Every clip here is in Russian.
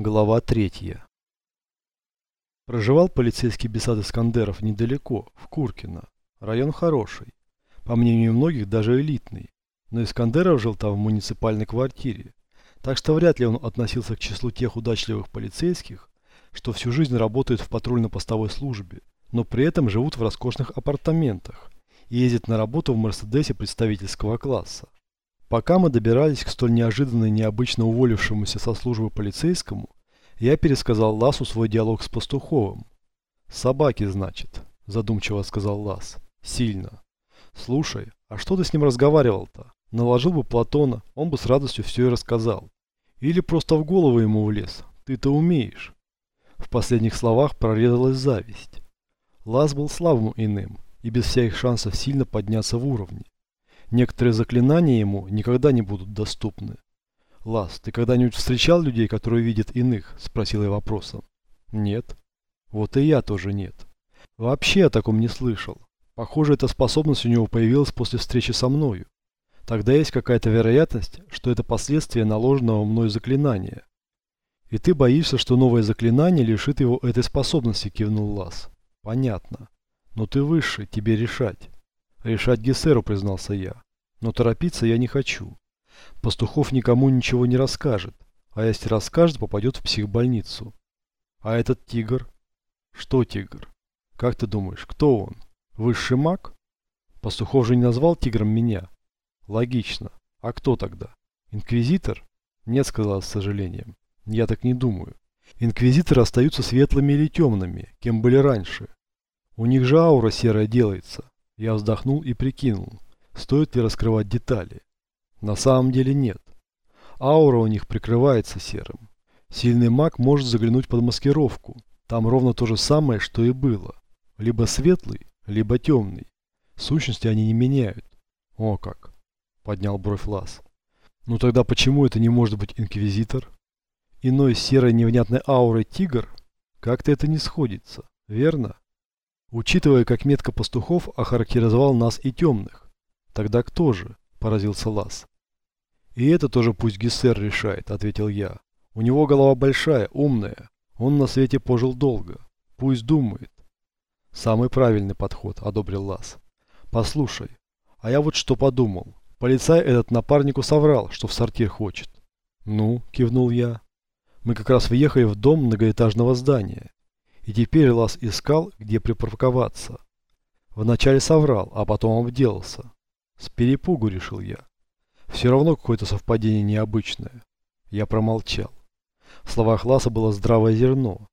Глава третья. Проживал полицейский Бесад Искандеров недалеко, в Куркино. Район хороший. По мнению многих, даже элитный. Но Искандеров жил там в муниципальной квартире. Так что вряд ли он относился к числу тех удачливых полицейских, что всю жизнь работают в патрульно-постовой службе, но при этом живут в роскошных апартаментах и ездят на работу в Мерседесе представительского класса. Пока мы добирались к столь неожиданно и необычно уволившемуся со службы полицейскому, я пересказал Ласу свой диалог с Пастуховым. «Собаки, значит», – задумчиво сказал Лас. «Сильно. Слушай, а что ты с ним разговаривал-то? Наложил бы Платона, он бы с радостью все и рассказал. Или просто в голову ему влез. Ты-то умеешь». В последних словах прорезалась зависть. Лас был слабым иным и без всяких шансов сильно подняться в уровне. Некоторые заклинания ему никогда не будут доступны. «Лас, ты когда-нибудь встречал людей, которые видят иных?» – спросил я вопросом. «Нет». «Вот и я тоже нет. Вообще о таком не слышал. Похоже, эта способность у него появилась после встречи со мною. Тогда есть какая-то вероятность, что это последствия наложенного мной заклинания. И ты боишься, что новое заклинание лишит его этой способности, кивнул Лас. Понятно. Но ты высший, тебе решать. Решать Гессеру, признался я. Но торопиться я не хочу. Пастухов никому ничего не расскажет. А если расскажет, попадет в психбольницу. А этот тигр? Что тигр? Как ты думаешь, кто он? Высший маг? Пастухов же не назвал тигром меня. Логично. А кто тогда? Инквизитор? Нет, сказала с сожалением. Я так не думаю. Инквизиторы остаются светлыми или темными, кем были раньше. У них же аура серая делается. Я вздохнул и прикинул, стоит ли раскрывать детали. На самом деле нет. Аура у них прикрывается серым. Сильный маг может заглянуть под маскировку. Там ровно то же самое, что и было. Либо светлый, либо темный. Сущности они не меняют. О как! Поднял бровь Лас. Ну тогда почему это не может быть инквизитор? Иной серой невнятной аурой тигр? Как-то это не сходится, верно? Учитывая, как метко пастухов охарактеризовал нас и темных. Тогда кто же? Поразился Лас. И это тоже пусть Гессер решает, ответил я. У него голова большая, умная. Он на свете пожил долго. Пусть думает. Самый правильный подход, одобрил Лас. Послушай, а я вот что подумал. Полицай этот напарнику соврал, что в сортир хочет. Ну, кивнул я. Мы как раз въехали в дом многоэтажного здания. И теперь Лас искал, где припарковаться. Вначале соврал, а потом обделался. С перепугу, решил я. Все равно какое-то совпадение необычное. Я промолчал. В словах Ласа было здравое зерно.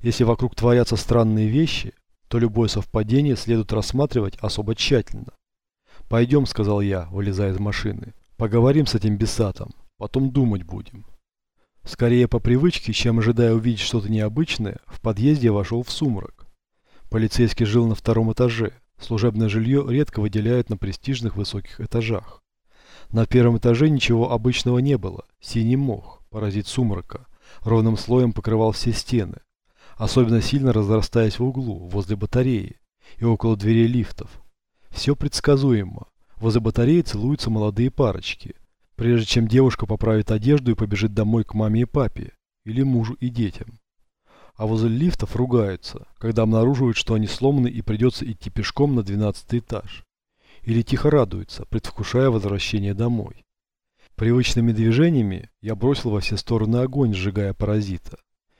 Если вокруг творятся странные вещи, то любое совпадение следует рассматривать особо тщательно. «Пойдем», — сказал я, вылезая из машины. «Поговорим с этим бесатом, потом думать будем». Скорее по привычке, чем ожидая увидеть что-то необычное, в подъезде вошел в сумрак. Полицейский жил на втором этаже. Служебное жилье редко выделяют на престижных высоких этажах. На первом этаже ничего обычного не было. Синий мох, паразит сумрака, ровным слоем покрывал все стены, особенно сильно разрастаясь в углу, возле батареи и около дверей лифтов. Все предсказуемо. Возле батареи целуются молодые парочки прежде чем девушка поправит одежду и побежит домой к маме и папе, или мужу и детям. А возле лифтов ругаются, когда обнаруживают, что они сломаны и придется идти пешком на 12 этаж. Или тихо радуются, предвкушая возвращение домой. Привычными движениями я бросил во все стороны огонь, сжигая паразита.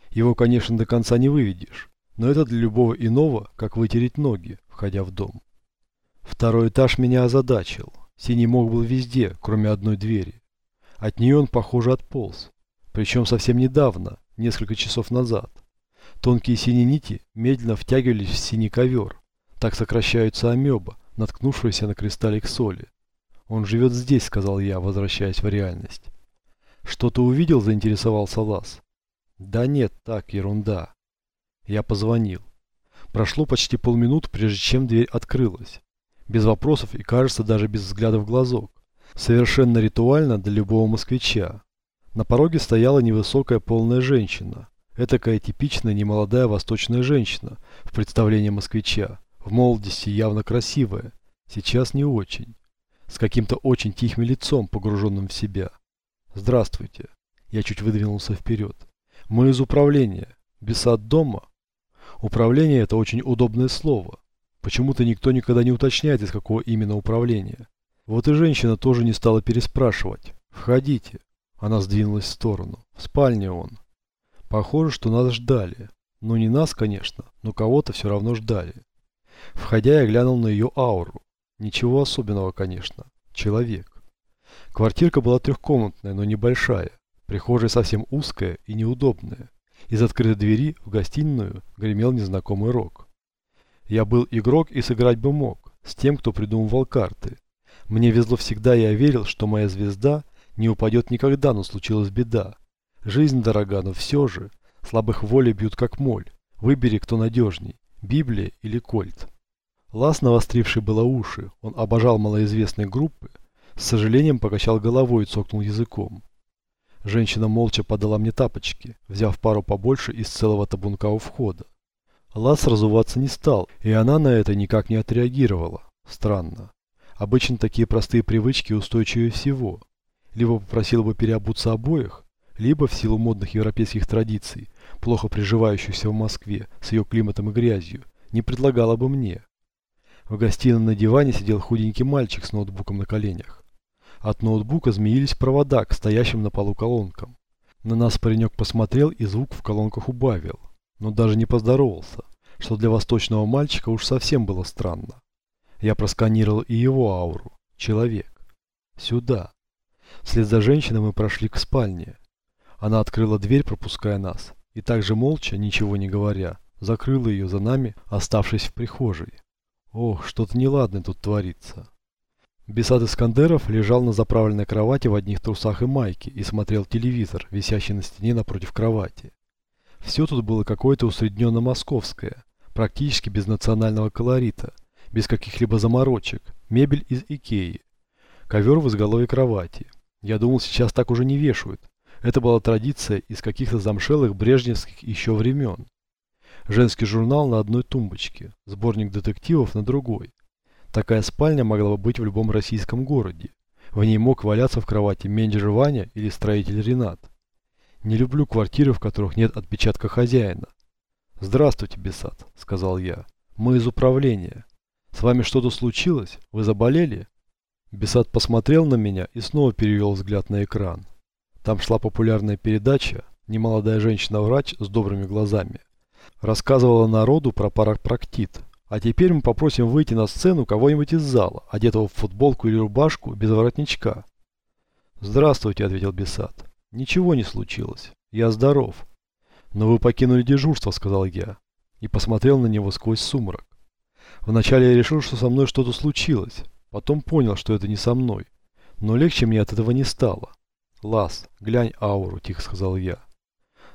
Его, конечно, до конца не выведешь, но это для любого иного, как вытереть ноги, входя в дом. Второй этаж меня озадачил. Синий мог был везде, кроме одной двери. От нее он, похоже, отполз. Причем совсем недавно, несколько часов назад. Тонкие синие нити медленно втягивались в синий ковер. Так сокращаются амеба, наткнувшиеся на кристаллик соли. «Он живет здесь», — сказал я, возвращаясь в реальность. «Что-то увидел?» — заинтересовался Лас. «Да нет, так, ерунда». Я позвонил. Прошло почти полминуты, прежде чем дверь открылась без вопросов и, кажется, даже без взгляда в глазок. Совершенно ритуально для любого москвича. На пороге стояла невысокая полная женщина. Этакая типичная немолодая восточная женщина в представлении москвича. В молодости явно красивая, сейчас не очень. С каким-то очень тихим лицом, погруженным в себя. «Здравствуйте». Я чуть выдвинулся вперед. Мы из управления. Бесад дома. Управление – это очень удобное слово. Почему-то никто никогда не уточняет, из какого именно управления. Вот и женщина тоже не стала переспрашивать. «Входите». Она сдвинулась в сторону. В спальне он. Похоже, что нас ждали. Ну не нас, конечно, но кого-то все равно ждали. Входя, я глянул на ее ауру. Ничего особенного, конечно. Человек. Квартирка была трехкомнатная, но небольшая. Прихожая совсем узкая и неудобная. Из открытой двери в гостиную гремел незнакомый рок. Я был игрок и сыграть бы мог, с тем, кто придумывал карты. Мне везло всегда, я верил, что моя звезда не упадет никогда, но случилась беда. Жизнь дорога, но все же, слабых воли бьют как моль. Выбери, кто надежней, Библия или Кольт. Лас, навостривший было уши, он обожал малоизвестные группы, с сожалением покачал головой и цокнул языком. Женщина молча подала мне тапочки, взяв пару побольше из целого табунка у входа. Лас разуваться не стал, и она на это никак не отреагировала. Странно. Обычно такие простые привычки устойчивее всего. Либо попросила бы переобуться обоих, либо в силу модных европейских традиций, плохо приживающихся в Москве с ее климатом и грязью, не предлагала бы мне. В гостиной на диване сидел худенький мальчик с ноутбуком на коленях. От ноутбука змеились провода к стоящим на полу колонкам. На нас паренек посмотрел и звук в колонках убавил, но даже не поздоровался, что для восточного мальчика уж совсем было странно. Я просканировал и его ауру. Человек. Сюда. Вслед за женщиной мы прошли к спальне. Она открыла дверь, пропуская нас, и также молча, ничего не говоря, закрыла ее за нами, оставшись в прихожей. Ох, что-то неладное тут творится. Бесад Искандеров лежал на заправленной кровати в одних трусах и майке и смотрел телевизор, висящий на стене напротив кровати. Все тут было какое-то усредненно-московское, практически без национального колорита, без каких-либо заморочек, мебель из Икеи, ковер в изголовье кровати. Я думал, сейчас так уже не вешают. Это была традиция из каких-то замшелых брежневских еще времен. Женский журнал на одной тумбочке, сборник детективов на другой. Такая спальня могла бы быть в любом российском городе. В ней мог валяться в кровати менеджер Ваня или строитель Ренат. Не люблю квартиры, в которых нет отпечатка хозяина. «Здравствуйте, Бесат», — сказал я. «Мы из управления. С вами что-то случилось? Вы заболели?» Бесат посмотрел на меня и снова перевел взгляд на экран. Там шла популярная передача «Немолодая женщина-врач с добрыми глазами». Рассказывала народу про парапроктит, а теперь мы попросим выйти на сцену кого-нибудь из зала, одетого в футболку или рубашку, без воротничка. «Здравствуйте», — ответил Бесат. «Ничего не случилось. Я здоров». «Но вы покинули дежурство», — сказал я, и посмотрел на него сквозь сумрак. Вначале я решил, что со мной что-то случилось, потом понял, что это не со мной, но легче мне от этого не стало. «Лас, глянь ауру», — тихо сказал я.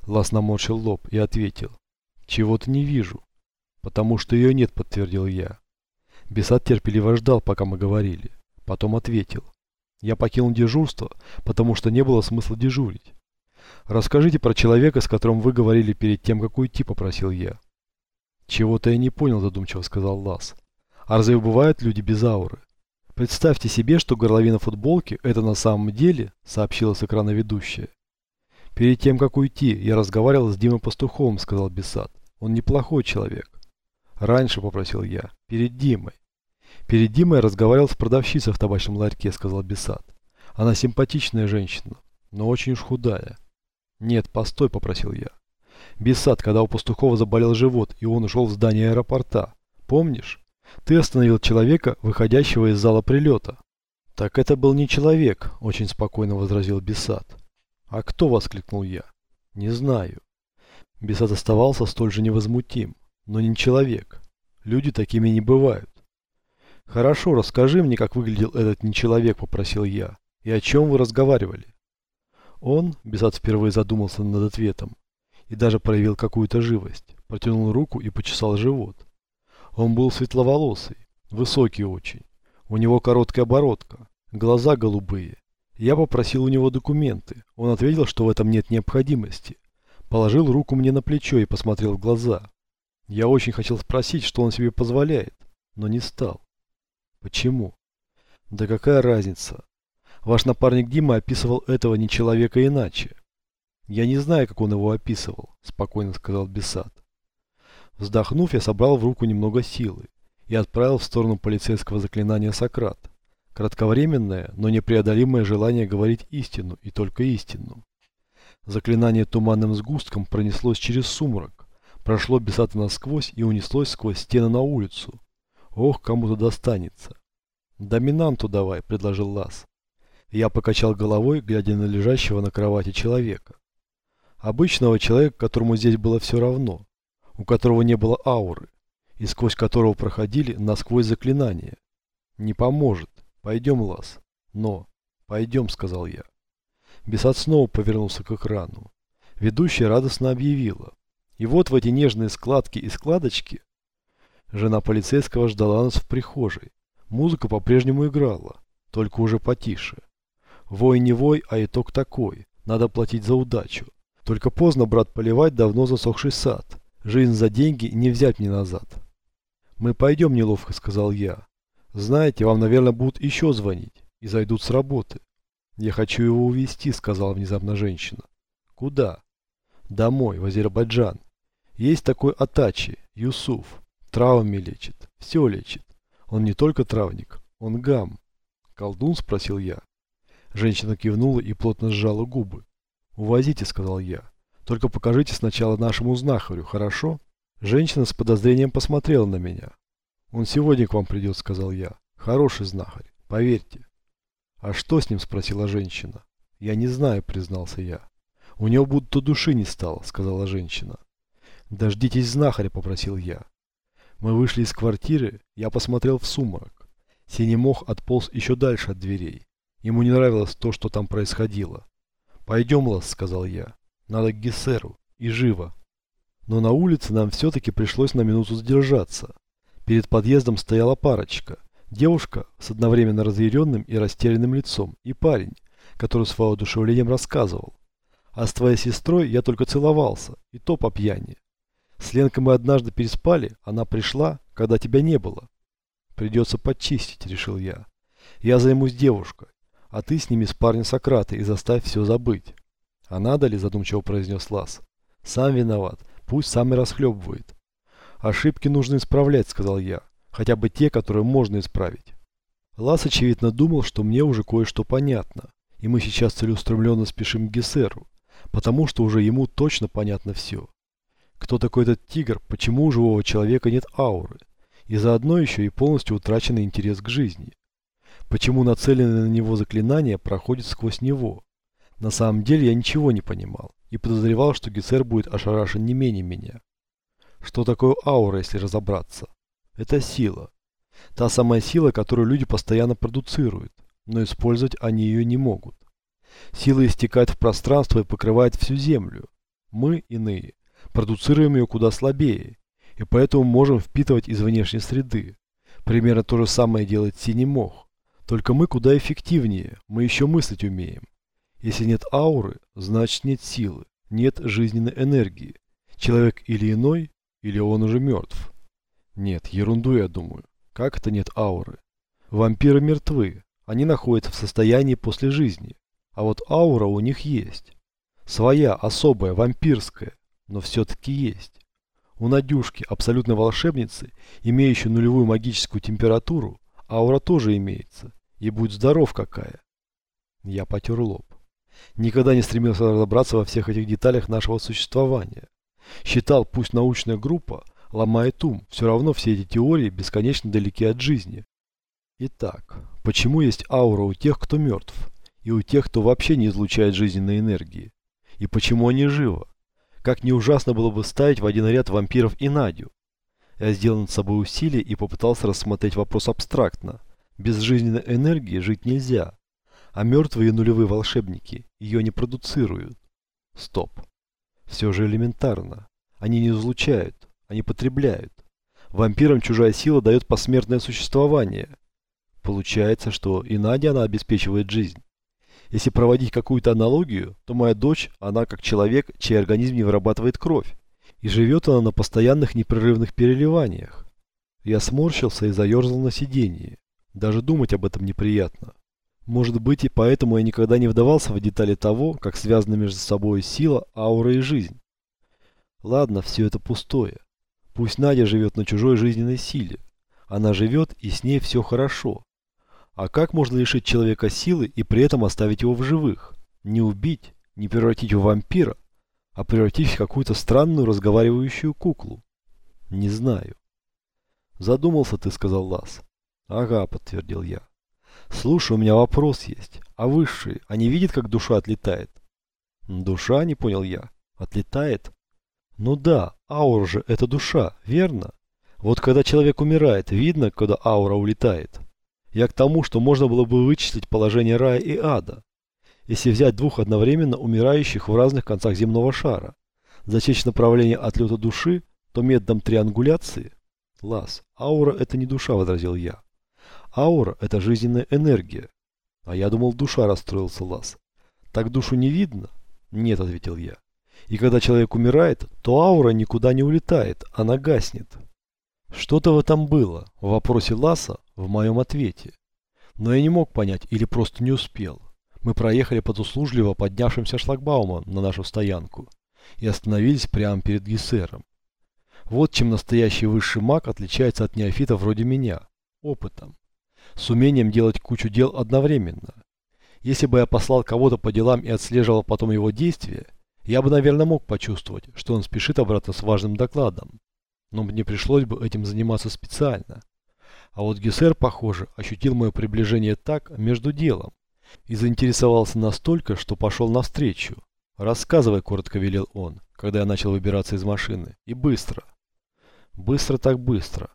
Лас наморщил лоб и ответил. «Чего-то не вижу». «Потому что ее нет», — подтвердил я. Бесат терпеливо ждал, пока мы говорили. Потом ответил. «Я покинул дежурство, потому что не было смысла дежурить. Расскажите про человека, с которым вы говорили перед тем, как уйти», — попросил я. «Чего-то я не понял», — задумчиво сказал Лас. «А разве бывают люди без ауры?» «Представьте себе, что горловина футболки — это на самом деле», — сообщила с экрана ведущая. «Перед тем, как уйти, я разговаривал с Димой Пастуховым», — сказал Бесад. «Он неплохой человек. Раньше попросил я. Перед Димой. Перед Димой разговаривал с продавщицей в табачном ларьке, сказал Бесад. Она симпатичная женщина, но очень уж худая. Нет, постой, попросил я. Бесад, когда у Пастухова заболел живот, и он ушел в здание аэропорта. Помнишь? Ты остановил человека, выходящего из зала прилета. Так это был не человек, очень спокойно возразил Бесад. А кто, воскликнул я. Не знаю. Бесад оставался столь же невозмутим но не человек. Люди такими не бывают. Хорошо, расскажи мне, как выглядел этот нечеловек, попросил я. И о чем вы разговаривали? Он, Бесат впервые задумался над ответом, и даже проявил какую-то живость. Протянул руку и почесал живот. Он был светловолосый, высокий очень. У него короткая бородка, глаза голубые. Я попросил у него документы. Он ответил, что в этом нет необходимости. Положил руку мне на плечо и посмотрел в глаза. Я очень хотел спросить, что он себе позволяет, но не стал. Почему? Да какая разница? Ваш напарник Дима описывал этого не человека иначе. Я не знаю, как он его описывал, спокойно сказал Бесад. Вздохнув, я собрал в руку немного силы и отправил в сторону полицейского заклинания Сократ. Кратковременное, но непреодолимое желание говорить истину и только истину. Заклинание туманным сгустком пронеслось через сумрак, прошло Бесата насквозь и унеслось сквозь стены на улицу. Ох, кому-то достанется. «Доминанту давай», — предложил Лас. Я покачал головой, глядя на лежащего на кровати человека. Обычного человека, которому здесь было все равно, у которого не было ауры, и сквозь которого проходили насквозь заклинания. Не поможет. Пойдем, Лас. Но. Пойдем, сказал я. Бесад снова повернулся к экрану. Ведущая радостно объявила. И вот в эти нежные складки и складочки жена полицейского ждала нас в прихожей. Музыка по-прежнему играла, только уже потише. Вой не вой, а итог такой. Надо платить за удачу. Только поздно, брат, поливать давно засохший сад. Жизнь за деньги не взять мне назад. Мы пойдем, неловко сказал я. Знаете, вам, наверное, будут еще звонить и зайдут с работы. Я хочу его увезти, сказала внезапно женщина. Куда? Домой, в Азербайджан. Есть такой Атачи, Юсуф. Травами лечит, все лечит. Он не только травник, он гам. Колдун, спросил я. Женщина кивнула и плотно сжала губы. «Увозите», — сказал я. «Только покажите сначала нашему знахарю, хорошо?» Женщина с подозрением посмотрела на меня. «Он сегодня к вам придет», — сказал я. «Хороший знахарь, поверьте». «А что с ним?» — спросила женщина. «Я не знаю», — признался я. «У него будто души не стало», — сказала женщина. «Дождитесь знахаря», — попросил я. Мы вышли из квартиры, я посмотрел в сумрак. Синий мох отполз еще дальше от дверей. Ему не нравилось то, что там происходило. «Пойдем, Лас», — сказал я. «Надо к Гессеру. И живо». Но на улице нам все-таки пришлось на минуту задержаться. Перед подъездом стояла парочка. Девушка с одновременно разъяренным и растерянным лицом и парень, который с воодушевлением рассказывал. А с твоей сестрой я только целовался, и то по пьяни. С Ленкой мы однажды переспали, она пришла, когда тебя не было. Придется подчистить, решил я. Я займусь девушкой а ты сними с парня Сократа и заставь все забыть. А надо ли, задумчиво произнес Лас. Сам виноват, пусть сам и расхлебывает. Ошибки нужно исправлять, сказал я, хотя бы те, которые можно исправить. Лас, очевидно, думал, что мне уже кое-что понятно, и мы сейчас целеустремленно спешим к Гессеру, потому что уже ему точно понятно все. Кто такой этот тигр, почему у живого человека нет ауры, и заодно еще и полностью утраченный интерес к жизни. Почему нацеленное на него заклинание проходит сквозь него? На самом деле я ничего не понимал и подозревал, что Гессер будет ошарашен не менее меня. Что такое аура, если разобраться? Это сила. Та самая сила, которую люди постоянно продуцируют, но использовать они ее не могут. Сила истекает в пространство и покрывает всю Землю. Мы, иные, продуцируем ее куда слабее, и поэтому можем впитывать из внешней среды. Примерно то же самое делает синий мох. Только мы куда эффективнее, мы еще мыслить умеем. Если нет ауры, значит нет силы, нет жизненной энергии. Человек или иной, или он уже мертв. Нет, ерунду я думаю. Как это нет ауры? Вампиры мертвы, они находятся в состоянии после жизни. А вот аура у них есть. Своя, особая, вампирская, но все-таки есть. У Надюшки, абсолютной волшебницы, имеющей нулевую магическую температуру, аура тоже имеется. И будь здоров какая. Я потер лоб. Никогда не стремился разобраться во всех этих деталях нашего существования. Считал, пусть научная группа ломает ум, все равно все эти теории бесконечно далеки от жизни. Итак, почему есть аура у тех, кто мертв, и у тех, кто вообще не излучает жизненной энергии? И почему они живы? Как не ужасно было бы ставить в один ряд вампиров и Надю? Я сделал над собой усилие и попытался рассмотреть вопрос абстрактно. Без жизненной энергии жить нельзя, а мертвые нулевые волшебники ее не продуцируют. Стоп. Все же элементарно. Они не излучают, они потребляют. Вампирам чужая сила дает посмертное существование. Получается, что и Надя она обеспечивает жизнь. Если проводить какую-то аналогию, то моя дочь, она как человек, чей организм не вырабатывает кровь. И живет она на постоянных непрерывных переливаниях. Я сморщился и заерзал на сиденье. Даже думать об этом неприятно. Может быть и поэтому я никогда не вдавался в детали того, как связаны между собой сила, аура и жизнь. Ладно, все это пустое. Пусть Надя живет на чужой жизненной силе. Она живет, и с ней все хорошо. А как можно лишить человека силы и при этом оставить его в живых? Не убить, не превратить в вампира, а превратить в какую-то странную разговаривающую куклу? Не знаю. Задумался ты, сказал Лас. Ага, подтвердил я. Слушай, у меня вопрос есть. А высшие, они видят, как душа отлетает? Душа, не понял я. Отлетает? Ну да, аура же это душа, верно? Вот когда человек умирает, видно, когда аура улетает. Я к тому, что можно было бы вычислить положение рая и ада, если взять двух одновременно умирающих в разных концах земного шара, засечь направление отлета души, то методом триангуляции... Лас, аура это не душа, возразил я. Аура это жизненная энергия. А я думал, душа расстроился Лас. Так душу не видно? Нет, ответил я. И когда человек умирает, то аура никуда не улетает, она гаснет. Что-то в этом было, в вопросе Ласа, в моем ответе. Но я не мог понять или просто не успел. Мы проехали под услужливо поднявшимся шлагбаумом на нашу стоянку и остановились прямо перед Гессером. Вот чем настоящий высший маг отличается от неофита вроде меня. Опытом. С умением делать кучу дел одновременно. Если бы я послал кого-то по делам и отслеживал потом его действия, я бы, наверное, мог почувствовать, что он спешит обратно с важным докладом но мне пришлось бы этим заниматься специально. А вот Гессер, похоже, ощутил мое приближение так, между делом, и заинтересовался настолько, что пошел навстречу. «Рассказывай», — коротко велел он, когда я начал выбираться из машины. «И быстро». «Быстро так быстро».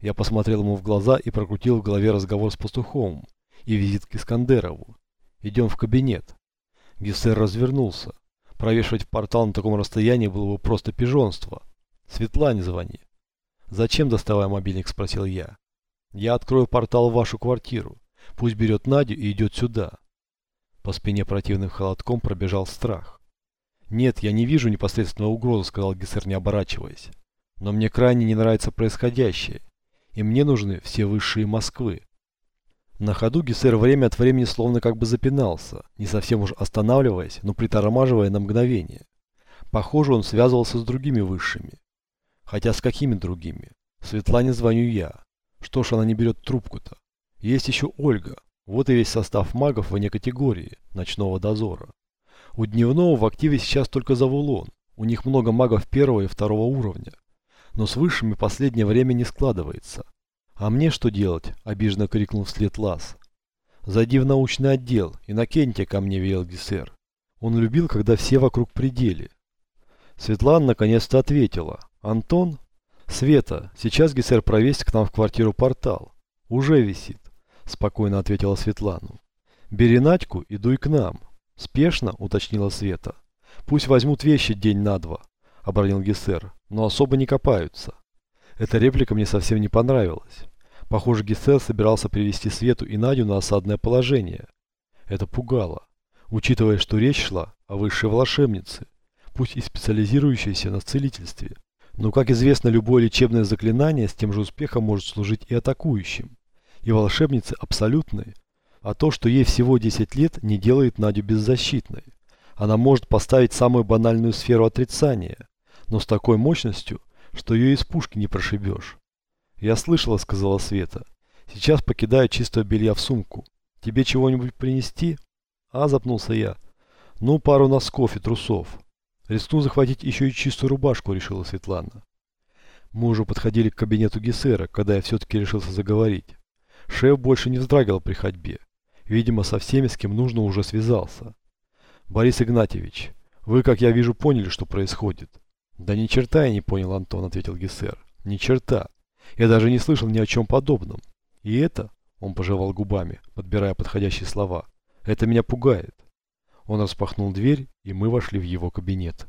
Я посмотрел ему в глаза и прокрутил в голове разговор с пастухом и визит к Искандерову. «Идем в кабинет». Гессер развернулся. Провешивать в портал на таком расстоянии было бы просто пижонство. Светлане звони. Зачем доставай мобильник, спросил я. Я открою портал в вашу квартиру. Пусть берет Надю и идет сюда. По спине противным холодком пробежал страх. Нет, я не вижу непосредственного угрозы, сказал Гессер, не оборачиваясь. Но мне крайне не нравится происходящее. И мне нужны все высшие Москвы. На ходу Гессер время от времени словно как бы запинался, не совсем уж останавливаясь, но притормаживая на мгновение. Похоже, он связывался с другими высшими. Хотя с какими другими? Светлане звоню я. Что ж она не берет трубку-то? Есть еще Ольга. Вот и весь состав магов вне категории ночного дозора. У дневного в активе сейчас только Завулон. У них много магов первого и второго уровня. Но с высшими последнее время не складывается. А мне что делать? Обиженно крикнул вслед Лас. Зайди в научный отдел, и Иннокентия ко мне велел Гессер. Он любил, когда все вокруг пределе. Светлана наконец-то ответила. Антон? Света, сейчас Гессер провесит к нам в квартиру портал. Уже висит, спокойно ответила Светлану. Бери Надьку и дуй к нам. Спешно, уточнила Света. Пусть возьмут вещи день на два, обронил Гессер, но особо не копаются. Эта реплика мне совсем не понравилась. Похоже, Гессер собирался привести Свету и Надю на осадное положение. Это пугало, учитывая, что речь шла о высшей волшебнице, пусть и специализирующейся на целительстве. Но, как известно, любое лечебное заклинание с тем же успехом может служить и атакующим. И волшебницы абсолютные. А то, что ей всего 10 лет, не делает Надю беззащитной. Она может поставить самую банальную сферу отрицания, но с такой мощностью, что ее из пушки не прошибешь. «Я слышала», — сказала Света. «Сейчас покидаю чистого белья в сумку. Тебе чего-нибудь принести?» «А», — запнулся я. «Ну, пару носков и трусов». Рискну захватить еще и чистую рубашку, решила Светлана. Мы уже подходили к кабинету Гессера, когда я все-таки решился заговорить. Шеф больше не вздрагивал при ходьбе. Видимо, со всеми, с кем нужно, уже связался. «Борис Игнатьевич, вы, как я вижу, поняли, что происходит?» «Да ни черта я не понял, Антон», — ответил Гессер. «Ни черта. Я даже не слышал ни о чем подобном. И это...» — он пожевал губами, подбирая подходящие слова. «Это меня пугает». Он распахнул дверь, и мы вошли в его кабинет.